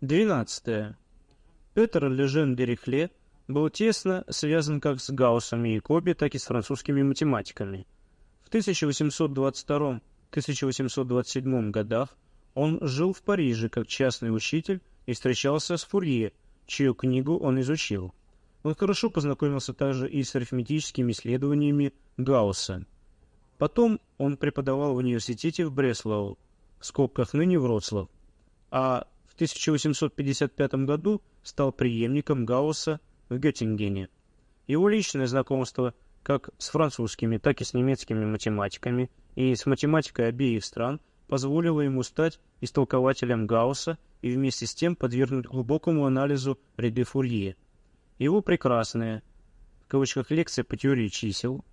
12. Петр Лежен Дерихле был тесно связан как с Гауссом и Якоби, так и с французскими математиками. В 1822-1827 годах он жил в Париже как частный учитель и встречался с Фурье, чью книгу он изучил. Он хорошо познакомился также и с арифметическими исследованиями Гаусса. Потом он преподавал в университете в Бреслау, в скобках ныне Вроцлав, а 1855 году стал преемником Гаусса в Геттингене. Его личное знакомство как с французскими, так и с немецкими математиками и с математикой обеих стран позволило ему стать истолкователем Гаусса и вместе с тем подвергнуть глубокому анализу ряды Фурье. Его прекрасная, в кавычках, лекция по теории чисел,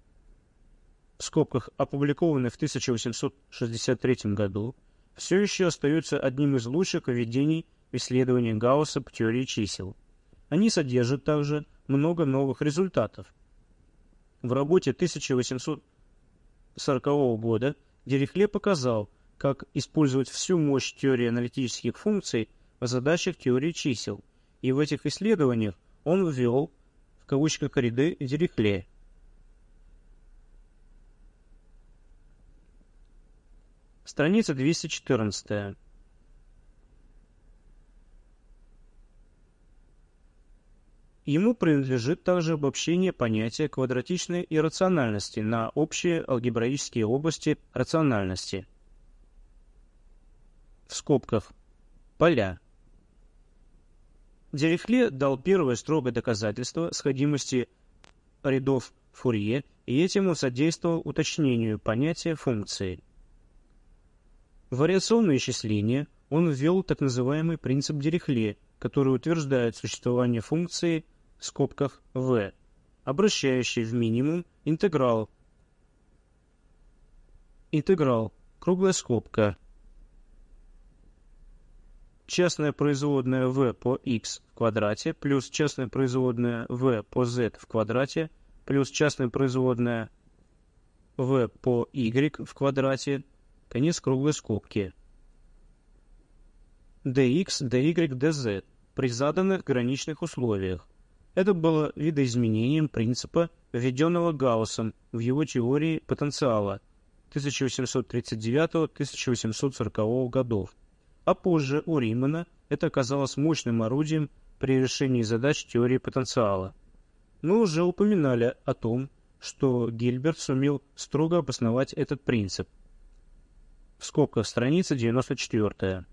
в скобках опубликованная в 1863 году, все еще остается одним из лучших введений в исследование Гаусса по теории чисел. Они содержат также много новых результатов. В работе 1840 года Дирихле показал, как использовать всю мощь теории аналитических функций в задачах теории чисел, и в этих исследованиях он ввел в кавычках ряды Дирихле – Страница 214. Ему принадлежит также обобщение понятия квадратичной иррациональности на общие алгебраические области рациональности. В скобках. Поля. Дерихле дал первое строгое доказательство сходимости рядов Фурье, и этим он содействовал уточнению понятия функции. В вариационное исчисление он ввел так называемый принцип Дирихле, который утверждает существование функции в скобках v, обращающей в минимум интеграл. Интеграл, круглая скобка. Частная производная v по x в квадрате плюс частная производная v по z в квадрате плюс частная производная v по y в квадрате конец круглой скобки. dx, dy, dz при заданных граничных условиях. Это было видоизменением принципа, введенного Гауссом в его теории потенциала 1839-1840 годов. А позже у Римана это оказалось мощным орудием при решении задач теории потенциала. Мы уже упоминали о том, что Гильберт сумел строго обосновать этот принцип – в скобках страница 94.